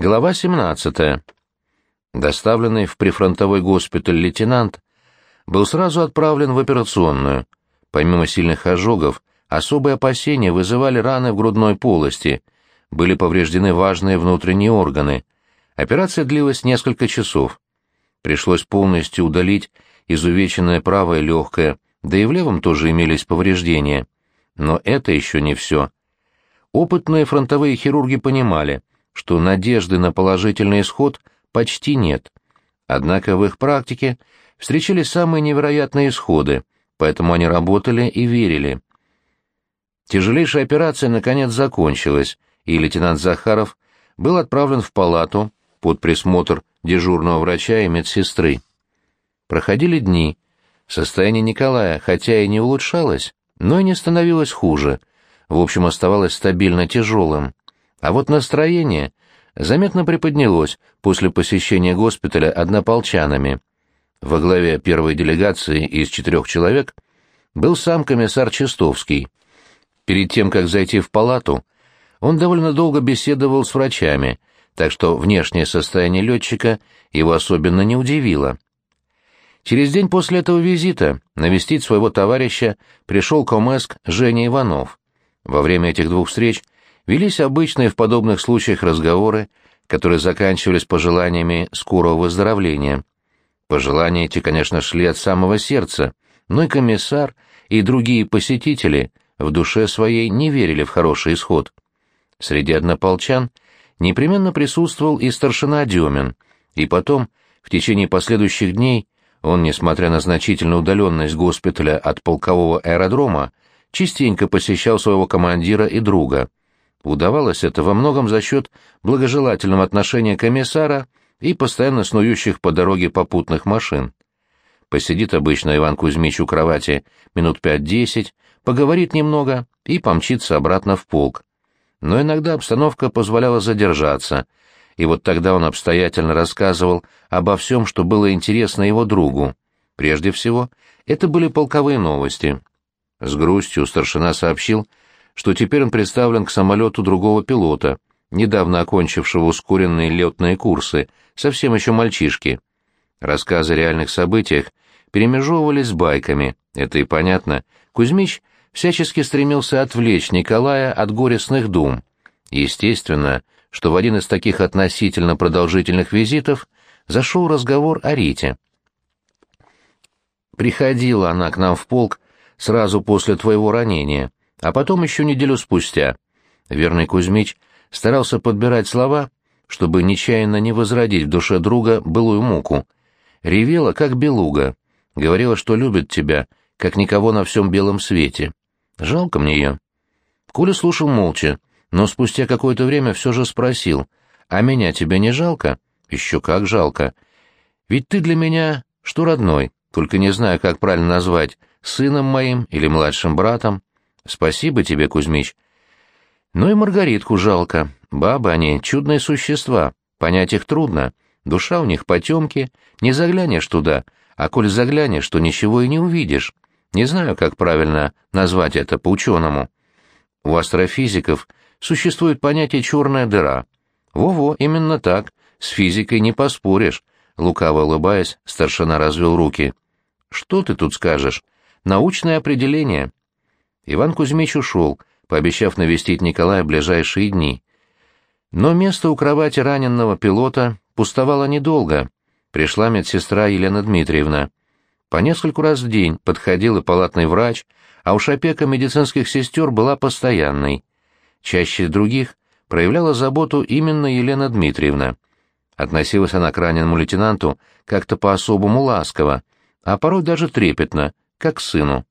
Глава 17. Доставленный в прифронтовой госпиталь лейтенант был сразу отправлен в операционную. Помимо сильных ожогов, особые опасения вызывали раны в грудной полости, были повреждены важные внутренние органы. Операция длилась несколько часов. Пришлось полностью удалить изувеченное правое легкое, да и в левом тоже имелись повреждения. Но это еще не все. Опытные фронтовые хирурги понимали, что надежды на положительный исход почти нет. Однако в их практике встречались самые невероятные исходы, поэтому они работали и верили. Тяжелейшая операция наконец закончилась, и лейтенант Захаров был отправлен в палату под присмотр дежурного врача и медсестры. Проходили дни. Состояние Николая, хотя и не улучшалось, но и не становилось хуже. В общем, оставалось стабильно тяжелым. А вот настроение заметно приподнялось после посещения госпиталя однополчанами. Во главе первой делегации из четырех человек был сам комиссар Чистовский. Перед тем, как зайти в палату, он довольно долго беседовал с врачами, так что внешнее состояние летчика его особенно не удивило. Через день после этого визита навестить своего товарища пришел комэск Женя Иванов. Во время этих двух встреч – Велись обычные в подобных случаях разговоры, которые заканчивались пожеланиями скорого выздоровления. Пожелания эти, конечно, шли от самого сердца, но и комиссар, и другие посетители в душе своей не верили в хороший исход. Среди однополчан непременно присутствовал и старшина Демин, и потом, в течение последующих дней, он, несмотря на значительную удаленность госпиталя от полкового аэродрома, частенько посещал своего командира и друга. Удавалось это во многом за счет благожелательного отношения комиссара и постоянно снующих по дороге попутных машин. Посидит обычно Иван Кузьмич у кровати минут пять-десять, поговорит немного и помчится обратно в полк. Но иногда обстановка позволяла задержаться, и вот тогда он обстоятельно рассказывал обо всем, что было интересно его другу. Прежде всего, это были полковые новости. С грустью старшина сообщил, что теперь он представлен к самолету другого пилота, недавно окончившего ускоренные летные курсы, совсем еще мальчишки. Рассказы о реальных событиях перемежевывались с байками, это и понятно. Кузьмич всячески стремился отвлечь Николая от горестных дум. Естественно, что в один из таких относительно продолжительных визитов зашел разговор о Рите. «Приходила она к нам в полк сразу после твоего ранения», а потом еще неделю спустя. Верный Кузьмич старался подбирать слова, чтобы нечаянно не возродить в душе друга былую муку. Ревела, как белуга. Говорила, что любит тебя, как никого на всем белом свете. Жалко мне ее. Коля слушал молча, но спустя какое-то время все же спросил, «А меня тебе не жалко?» «Еще как жалко. Ведь ты для меня что родной, только не знаю, как правильно назвать, сыном моим или младшим братом. Спасибо тебе, Кузьмич. Ну и Маргаритку жалко. Бабы они чудные существа, понять их трудно. Душа у них потемки, не заглянешь туда, а коль заглянешь, то ничего и не увидишь. Не знаю, как правильно назвать это по-ученому. У астрофизиков существует понятие «черная дыра». Во-во, именно так, с физикой не поспоришь. Лукаво улыбаясь, старшина развел руки. Что ты тут скажешь? Научное определение. Иван Кузьмич ушел, пообещав навестить Николая в ближайшие дни. Но место у кровати раненного пилота пустовало недолго. Пришла медсестра Елена Дмитриевна. По нескольку раз в день подходил и палатный врач, а уж опека медицинских сестер была постоянной. Чаще других проявляла заботу именно Елена Дмитриевна. Относилась она к раненому лейтенанту как-то по-особому ласково, а порой даже трепетно, как к сыну.